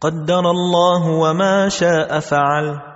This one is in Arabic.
قدر الله وما شاء فعل.